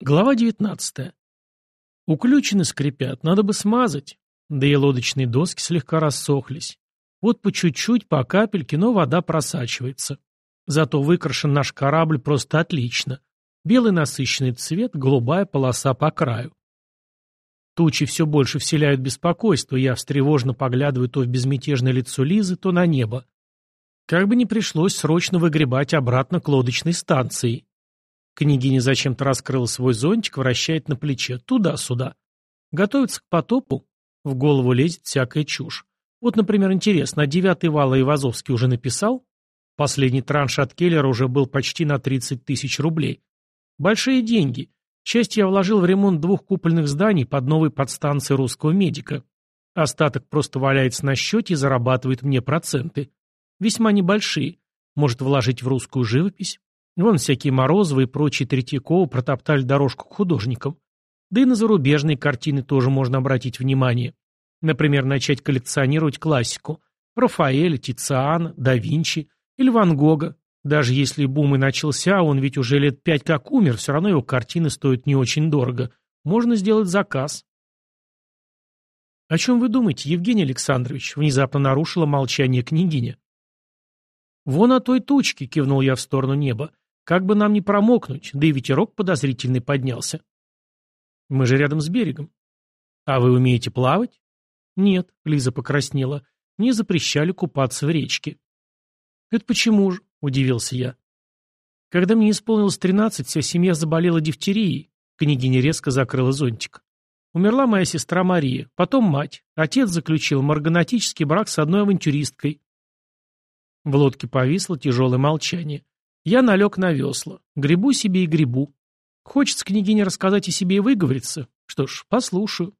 Глава 19. Уключены скрипят, надо бы смазать. Да и лодочные доски слегка рассохлись. Вот по чуть-чуть, по капельке, но вода просачивается. Зато выкрашен наш корабль просто отлично. Белый насыщенный цвет, голубая полоса по краю. Тучи все больше вселяют беспокойство, я встревожно поглядываю то в безмятежное лицо Лизы, то на небо. Как бы не пришлось срочно выгребать обратно к лодочной станции. Княгиня зачем-то раскрыла свой зонтик, вращает на плече, туда-сюда. Готовится к потопу, в голову лезет всякая чушь. Вот, например, интересно, а девятый вал Ивазовский уже написал? Последний транш от Келлера уже был почти на 30 тысяч рублей. Большие деньги. Часть я вложил в ремонт двух купольных зданий под новой подстанцией русского медика. Остаток просто валяется на счете и зарабатывает мне проценты. Весьма небольшие. Может вложить в русскую живопись? Вон всякие Морозовы и прочие Третьякова протоптали дорожку к художникам. Да и на зарубежные картины тоже можно обратить внимание. Например, начать коллекционировать классику. Рафаэля, Тициана, да Винчи или Ван Гога. Даже если бум и начался, он ведь уже лет пять как умер, все равно его картины стоят не очень дорого. Можно сделать заказ. «О чем вы думаете, Евгений Александрович?» Внезапно нарушила молчание княгиня. «Вон о той тучке», — кивнул я в сторону неба. Как бы нам не промокнуть, да и ветерок подозрительный поднялся. Мы же рядом с берегом. А вы умеете плавать? Нет, Лиза покраснела. Мне запрещали купаться в речке. Это почему же? Удивился я. Когда мне исполнилось тринадцать, вся семья заболела дифтерией. Княгиня резко закрыла зонтик. Умерла моя сестра Мария, потом мать. Отец заключил марганатический брак с одной авантюристкой. В лодке повисло тяжелое молчание. Я налег на весла. Грибу себе и грибу. Хочется княгине рассказать о себе и выговориться. Что ж, послушаю.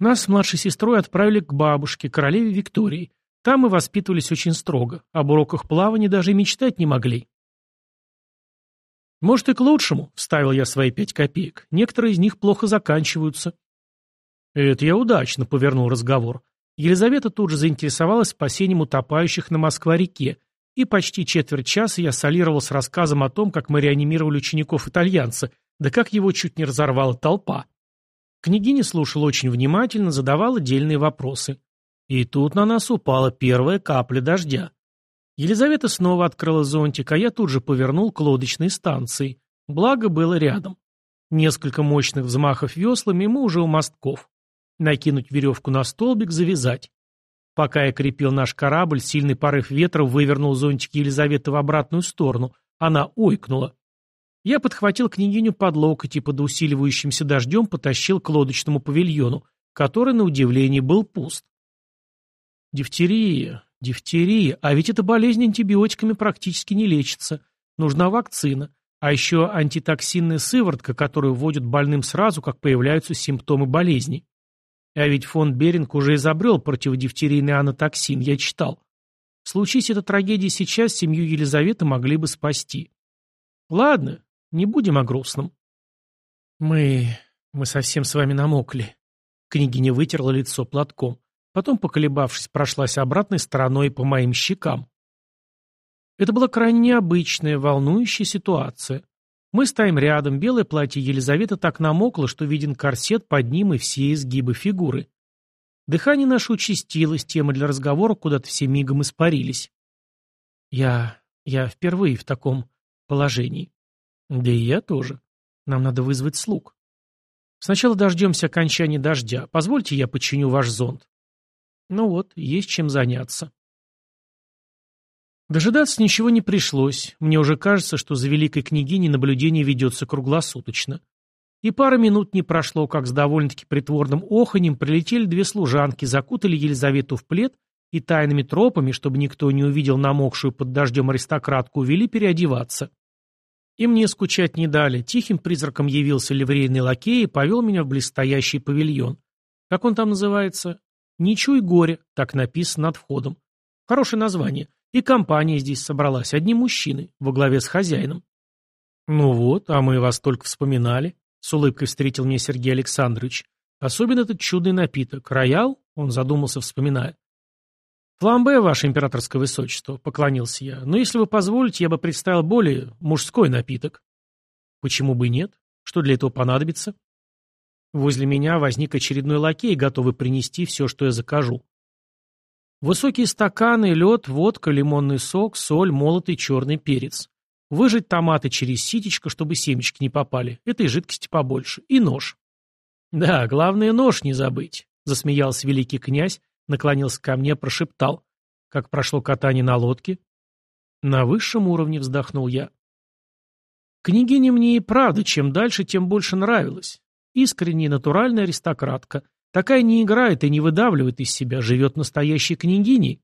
Нас с младшей сестрой отправили к бабушке, королеве Виктории. Там мы воспитывались очень строго. Об уроках плавания даже и мечтать не могли. «Может, и к лучшему», — вставил я свои пять копеек. «Некоторые из них плохо заканчиваются». «Это я удачно», — повернул разговор. Елизавета тут же заинтересовалась спасением утопающих на Москва-реке и почти четверть часа я солировал с рассказом о том, как мы реанимировали учеников-итальянца, да как его чуть не разорвала толпа. Княгиня слушала очень внимательно, задавала дельные вопросы. И тут на нас упала первая капля дождя. Елизавета снова открыла зонтик, а я тут же повернул к лодочной станции. Благо было рядом. Несколько мощных взмахов веслами, и мы уже у мостков. Накинуть веревку на столбик, завязать. Пока я крепил наш корабль, сильный порыв ветра вывернул зонтик Елизаветы в обратную сторону. Она ойкнула. Я подхватил княгиню под локоть и под усиливающимся дождем потащил к лодочному павильону, который, на удивление, был пуст. Дифтерия, дифтерия, а ведь эта болезнь антибиотиками практически не лечится. Нужна вакцина. А еще антитоксинная сыворотка, которую вводят больным сразу, как появляются симптомы болезни. А ведь фон Беринг уже изобрел противодифтерийный анатоксин, я читал. Случись эта трагедия сейчас, семью Елизаветы могли бы спасти. Ладно, не будем о грустном. Мы... мы совсем с вами намокли. Княгиня вытерла лицо платком. Потом, поколебавшись, прошлась обратной стороной по моим щекам. Это была крайне необычная, волнующая ситуация. Мы стоим рядом, белое платье Елизаветы так намокло, что виден корсет под ним и все изгибы фигуры. Дыхание наше участилось, темы для разговора куда-то все мигом испарились. Я... я впервые в таком положении. Да и я тоже. Нам надо вызвать слуг. Сначала дождемся окончания дождя. Позвольте, я починю ваш зонт. Ну вот, есть чем заняться. Дожидаться ничего не пришлось. Мне уже кажется, что за великой княгиней наблюдение ведется круглосуточно. И пара минут не прошло, как с довольно-таки притворным оханем прилетели две служанки, закутали Елизавету в плед и тайными тропами, чтобы никто не увидел намокшую под дождем аристократку, увели переодеваться. И мне скучать не дали. Тихим призраком явился ливрейный лакей и повел меня в близстоящий павильон. Как он там называется? «Не чуй горе», так написано над входом. Хорошее название. И компания здесь собралась, одни мужчины, во главе с хозяином. «Ну вот, а мы вас только вспоминали», — с улыбкой встретил меня Сергей Александрович. «Особенно этот чудный напиток. Роял?» — он задумался, вспоминая. «Фламбе, ваше императорское высочество», — поклонился я. «Но если вы позволите, я бы представил более мужской напиток». «Почему бы нет? Что для этого понадобится? Возле меня возник очередной лакей, готовый принести все, что я закажу. Высокие стаканы, лед, водка, лимонный сок, соль, молотый черный перец. Выжать томаты через ситечко, чтобы семечки не попали. Этой жидкости побольше. И нож. Да, главное нож не забыть, засмеялся великий князь, наклонился ко мне, прошептал. Как прошло катание на лодке? На высшем уровне вздохнул я. Княгиня мне и правда, чем дальше, тем больше нравилась. Искренняя натуральная аристократка. Такая не играет и не выдавливает из себя, живет настоящей княгиней.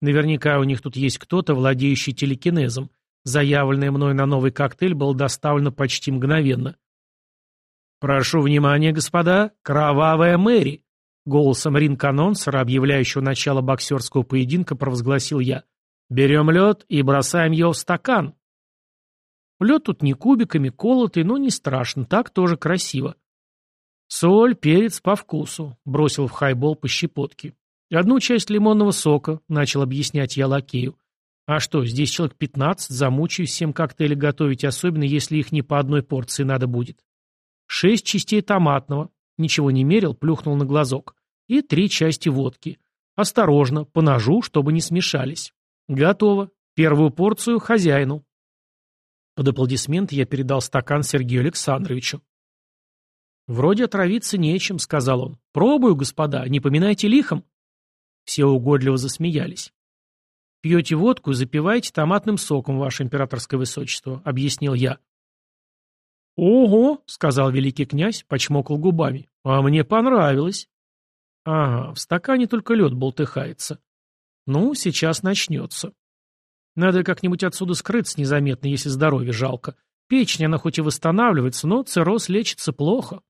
Наверняка у них тут есть кто-то, владеющий телекинезом. Заявленное мной на новый коктейль было доставлено почти мгновенно. «Прошу внимания, господа, кровавая Мэри!» Голосом ринг-анонсера, объявляющего начало боксерского поединка, провозгласил я. «Берем лед и бросаем его в стакан». Лед тут не кубиками, колотый, но не страшно, так тоже красиво. Соль, перец по вкусу, бросил в хайбол по щепотке. Одну часть лимонного сока, начал объяснять я лакею. А что, здесь человек пятнадцать, замучаюсь всем коктейли готовить, особенно если их не по одной порции надо будет. Шесть частей томатного, ничего не мерил, плюхнул на глазок. И три части водки. Осторожно, по ножу, чтобы не смешались. Готово. Первую порцию хозяину. Под аплодисменты я передал стакан Сергею Александровичу. «Вроде отравиться нечем», — сказал он. «Пробую, господа, не поминайте лихом». Все угодливо засмеялись. «Пьете водку, запивайте томатным соком, ваше императорское высочество», — объяснил я. «Ого», — сказал великий князь, почмокал губами. «А мне понравилось». «Ага, в стакане только лед болтыхается. Ну, сейчас начнется». Надо как-нибудь отсюда скрыться незаметно, если здоровье жалко. Печень, она хоть и восстанавливается, но цирроз лечится плохо.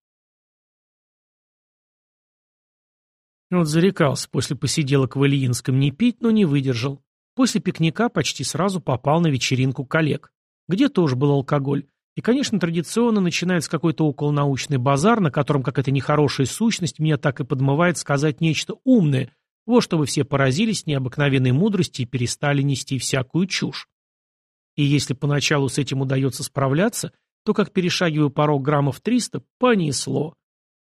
Вот зарекался после посиделок в Ильинском не пить, но не выдержал. После пикника почти сразу попал на вечеринку коллег, где тоже был алкоголь. И, конечно, традиционно начинается какой-то околонаучный базар, на котором какая-то нехорошая сущность меня так и подмывает сказать нечто умное, вот чтобы все поразились необыкновенной мудрости и перестали нести всякую чушь. И если поначалу с этим удается справляться, то как перешагиваю порог граммов 300, понесло.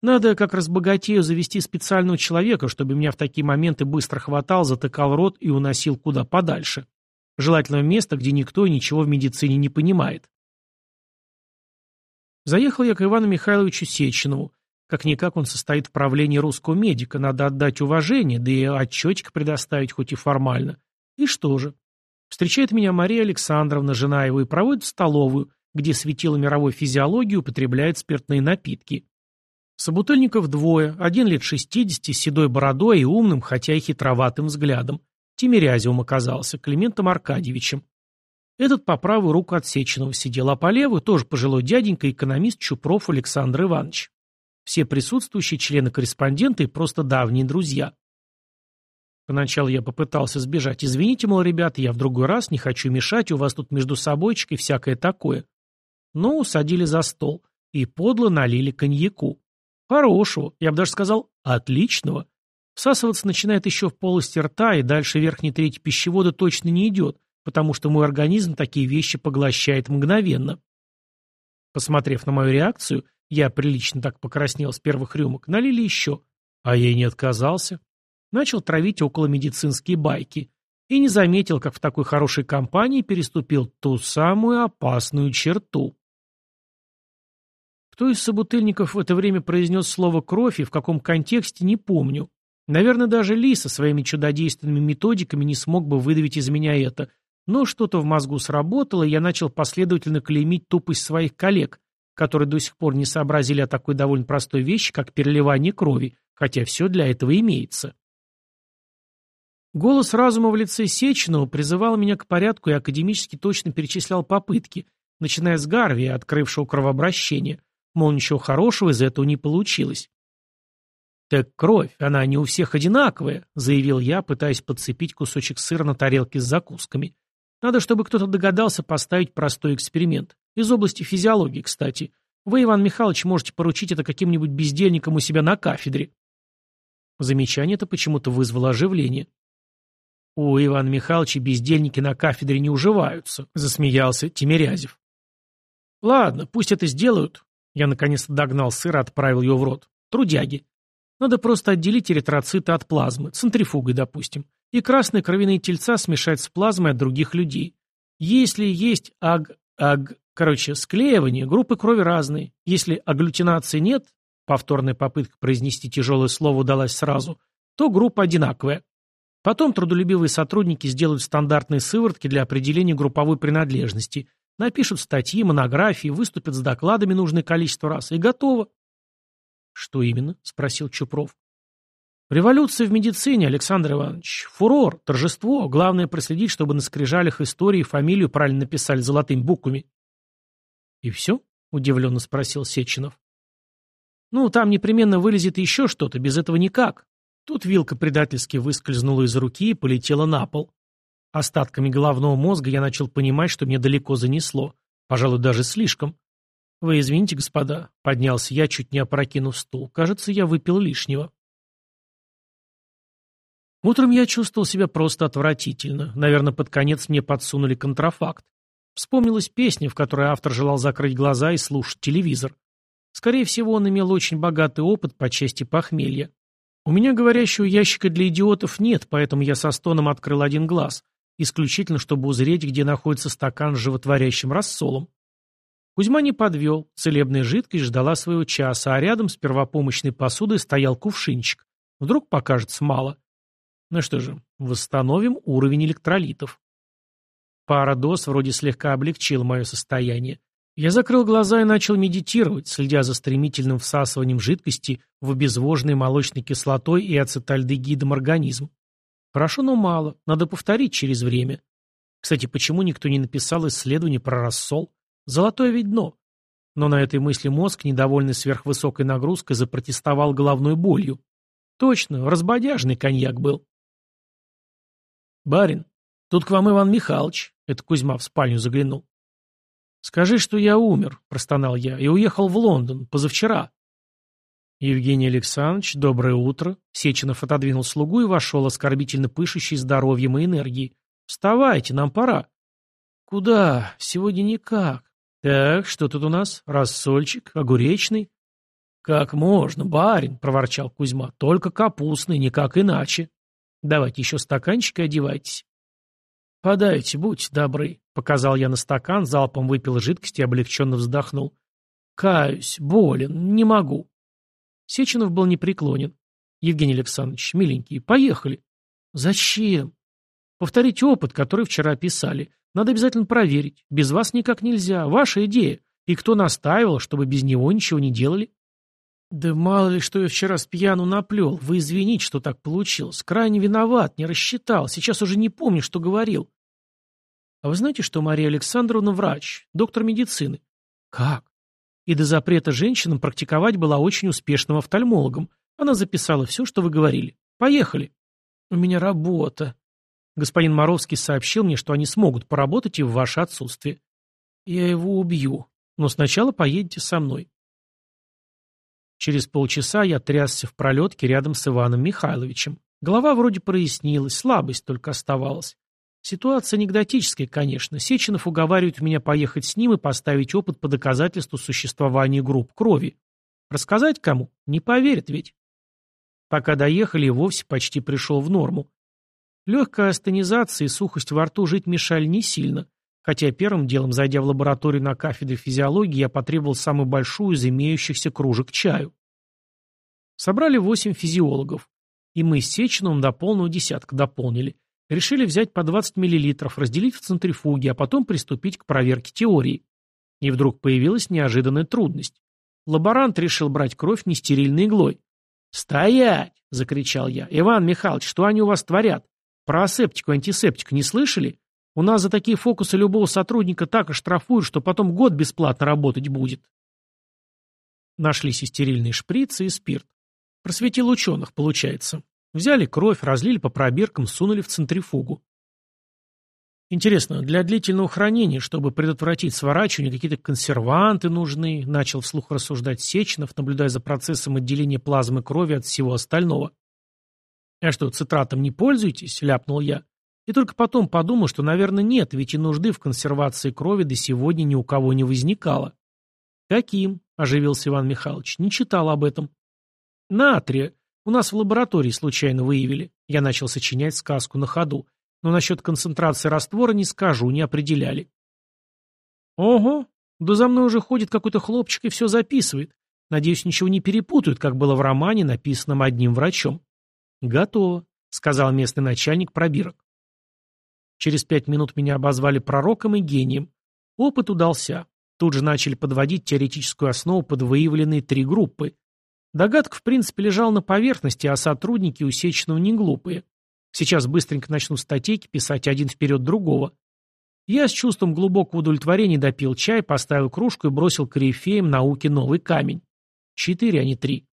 Надо, как разбогатею, завести специального человека, чтобы меня в такие моменты быстро хватал, затыкал рот и уносил куда подальше. Желательно в место, где никто и ничего в медицине не понимает. Заехал я к Ивану Михайловичу Сеченову, как-никак он состоит в правлении русского медика, надо отдать уважение, да и отчетик предоставить хоть и формально. И что же? Встречает меня Мария Александровна, жена его, и проводит в столовую, где светило мировой физиологии употребляет спиртные напитки. Собутыльников двое, один лет шестидесяти, с седой бородой и умным, хотя и хитроватым взглядом. Тимирязевым оказался, Климентом Аркадьевичем. Этот по правую руку от Сеченова сидел, а по левую тоже пожилой дяденька, экономист Чупров Александр Иванович. Все присутствующие члены-корреспонденты просто давние друзья. Поначалу я попытался сбежать. Извините, мол, ребята, я в другой раз не хочу мешать, у вас тут между собойчик и всякое такое. Но усадили за стол и подло налили коньяку. Хорошего, я бы даже сказал, отличного. Всасываться начинает еще в полости рта, и дальше верхней трети пищевода точно не идет, потому что мой организм такие вещи поглощает мгновенно. Посмотрев на мою реакцию, я прилично так покраснел с первых рюмок. Налили еще. А я и не отказался. Начал травить около медицинские байки. И не заметил, как в такой хорошей компании переступил ту самую опасную черту. Кто из собутыльников в это время произнес слово «кровь» и в каком контексте, не помню. Наверное, даже Ли со своими чудодейственными методиками не смог бы выдавить из меня это. Но что-то в мозгу сработало, и я начал последовательно клеймить тупость своих коллег, которые до сих пор не сообразили о такой довольно простой вещи, как переливание крови, хотя все для этого имеется. Голос разума в лице Сеченова призывал меня к порядку и академически точно перечислял попытки, начиная с Гарви, открывшего кровообращение, мол, ничего хорошего из этого не получилось. «Так кровь, она не у всех одинаковая», — заявил я, пытаясь подцепить кусочек сыра на тарелке с закусками. «Надо, чтобы кто-то догадался поставить простой эксперимент. Из области физиологии, кстати. Вы, Иван Михайлович, можете поручить это каким-нибудь бездельникам у себя на кафедре. Замечание это почему-то вызвало оживление. «У Ивана Михайловича бездельники на кафедре не уживаются», — засмеялся Тимирязев. Ладно, пусть это сделают. Я наконец-то догнал сыр и отправил его в рот. Трудяги. Надо просто отделить эритроциты от плазмы, центрифугой, допустим, и красные кровяные тельца смешать с плазмой от других людей. Если есть аг... аг... короче, склеивание, группы крови разные. Если агглютинации нет, повторная попытка произнести тяжелое слово удалась сразу, то группа одинаковая. Потом трудолюбивые сотрудники сделают стандартные сыворотки для определения групповой принадлежности, напишут статьи, монографии, выступят с докладами нужное количество раз, и готово. «Что именно?» — спросил Чупров. «Революция в медицине, Александр Иванович. Фурор, торжество. Главное проследить, чтобы на скрижалях истории фамилию правильно написали золотыми буквами». «И все?» — удивленно спросил Сеченов. «Ну, там непременно вылезет еще что-то, без этого никак». Тут вилка предательски выскользнула из руки и полетела на пол. Остатками головного мозга я начал понимать, что мне далеко занесло. Пожалуй, даже слишком. «Вы извините, господа», — поднялся я, чуть не опрокинув стул. «Кажется, я выпил лишнего». Утром я чувствовал себя просто отвратительно. Наверное, под конец мне подсунули контрафакт. Вспомнилась песня, в которой автор желал закрыть глаза и слушать телевизор. Скорее всего, он имел очень богатый опыт по части похмелья. У меня говорящего ящика для идиотов нет, поэтому я со стоном открыл один глаз, исключительно чтобы узреть, где находится стакан с животворящим рассолом. Кузьма не подвел, целебная жидкость ждала своего часа, а рядом с первопомощной посудой стоял кувшинчик. Вдруг покажется мало. Ну что же, восстановим уровень электролитов. Пара доз вроде слегка облегчила мое состояние. Я закрыл глаза и начал медитировать, следя за стремительным всасыванием жидкости в обезвоженный молочной кислотой и ацетальдегидом организм. Хорошо, но мало. Надо повторить через время. Кстати, почему никто не написал исследование про рассол? Золотое ведь дно. Но на этой мысли мозг, недовольный сверхвысокой нагрузкой, запротестовал головной болью. Точно, разбодяжный коньяк был. «Барин, тут к вам Иван Михайлович», — это Кузьма в спальню заглянул. «Скажи, что я умер», — простонал я, — «и уехал в Лондон, позавчера». Евгений Александрович, доброе утро. Сеченов отодвинул слугу и вошел, оскорбительно пышущий здоровьем и энергией. «Вставайте, нам пора». «Куда? Сегодня никак. «Так, что тут у нас? Рассольчик? Огуречный?» «Как можно, барин?» — проворчал Кузьма. «Только капустный, никак иначе. Давайте еще стаканчик и одевайтесь». «Подайте, будьте добры», — показал я на стакан, залпом выпил жидкость и облегченно вздохнул. «Каюсь, болен, не могу». Сеченов был непреклонен. «Евгений Александрович, миленький, поехали». «Зачем?» «Повторить опыт, который вчера писали. Надо обязательно проверить. Без вас никак нельзя. Ваша идея. И кто настаивал, чтобы без него ничего не делали? Да мало ли, что я вчера с пьяну наплел. Вы извините, что так получилось. Крайне виноват, не рассчитал. Сейчас уже не помню, что говорил. А вы знаете, что Мария Александровна врач, доктор медицины? Как? И до запрета женщинам практиковать была очень успешным офтальмологом. Она записала все, что вы говорили. Поехали. У меня работа. Господин Моровский сообщил мне, что они смогут поработать и в ваше отсутствие. Я его убью, но сначала поедете со мной. Через полчаса я трясся в пролетке рядом с Иваном Михайловичем. Голова вроде прояснилась, слабость только оставалась. Ситуация анекдотическая, конечно. Сеченов уговаривает меня поехать с ним и поставить опыт по доказательству существования групп крови. Рассказать кому? Не поверят ведь. Пока доехали, вовсе почти пришел в норму. Легкая астенизация и сухость во рту жить мешали не сильно, хотя первым делом, зайдя в лабораторию на кафедре физиологии, я потребовал самую большую из имеющихся кружек чаю. Собрали восемь физиологов, и мы с Сеченовым до полного десятка дополнили. Решили взять по 20 мл, разделить в центрифуге, а потом приступить к проверке теории. И вдруг появилась неожиданная трудность. Лаборант решил брать кровь нестерильной иглой. «Стоять!» — закричал я. «Иван Михайлович, что они у вас творят? Про асептику и антисептику не слышали? У нас за такие фокусы любого сотрудника так оштрафуют, что потом год бесплатно работать будет. Нашлись и стерильные шприцы, и спирт. Просветил ученых, получается. Взяли кровь, разлили по пробиркам, сунули в центрифугу. Интересно, для длительного хранения, чтобы предотвратить сворачивание, какие-то консерванты нужны, начал вслух рассуждать Сеченов, наблюдая за процессом отделения плазмы крови от всего остального. «А что, цитратом не пользуетесь?» — ляпнул я. И только потом подумал, что, наверное, нет, ведь и нужды в консервации крови до сегодня ни у кого не возникало. «Каким?» – оживился Иван Михайлович. «Не читал об этом». «Натрия. У нас в лаборатории случайно выявили». Я начал сочинять сказку на ходу. Но насчет концентрации раствора не скажу, не определяли. «Ого, да за мной уже ходит какой-то хлопчик и все записывает. Надеюсь, ничего не перепутают, как было в романе, написанном одним врачом». «Готово», — сказал местный начальник пробирок. Через пять минут меня обозвали пророком и гением. Опыт удался. Тут же начали подводить теоретическую основу под выявленные три группы. Догадка, в принципе, лежала на поверхности, а сотрудники усеченного не глупые. Сейчас быстренько начну статейки писать один вперед другого. Я с чувством глубокого удовлетворения допил чай, поставил кружку и бросил корифеям науки новый камень. Четыре, а не три.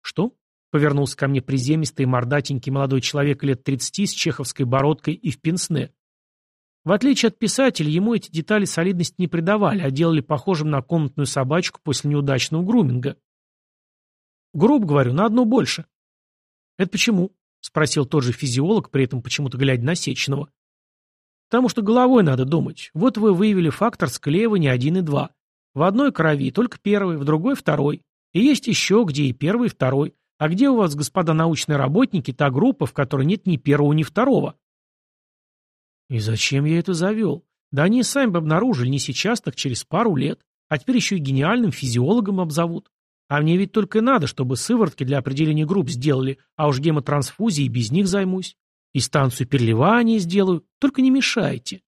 Что? Повернулся ко мне приземистый мордатенький молодой человек лет тридцати с чеховской бородкой и в пенсне. В отличие от писателя, ему эти детали солидности не придавали, а делали похожим на комнатную собачку после неудачного груминга. Грубо говорю, на одно больше. Это почему? Спросил тот же физиолог, при этом почему-то глядя на Сеченова. Потому что головой надо думать. Вот вы выявили фактор склеивания 1 и 2. В одной крови только первый, в другой второй. И есть еще, где и первый, и второй. А где у вас, господа научные работники, та группа, в которой нет ни первого, ни второго? И зачем я это завел? Да они сами бы обнаружили не сейчас, так через пару лет. А теперь еще и гениальным физиологом обзовут. А мне ведь только и надо, чтобы сыворотки для определения групп сделали, а уж гемотрансфузией без них займусь. И станцию переливания сделаю, только не мешайте.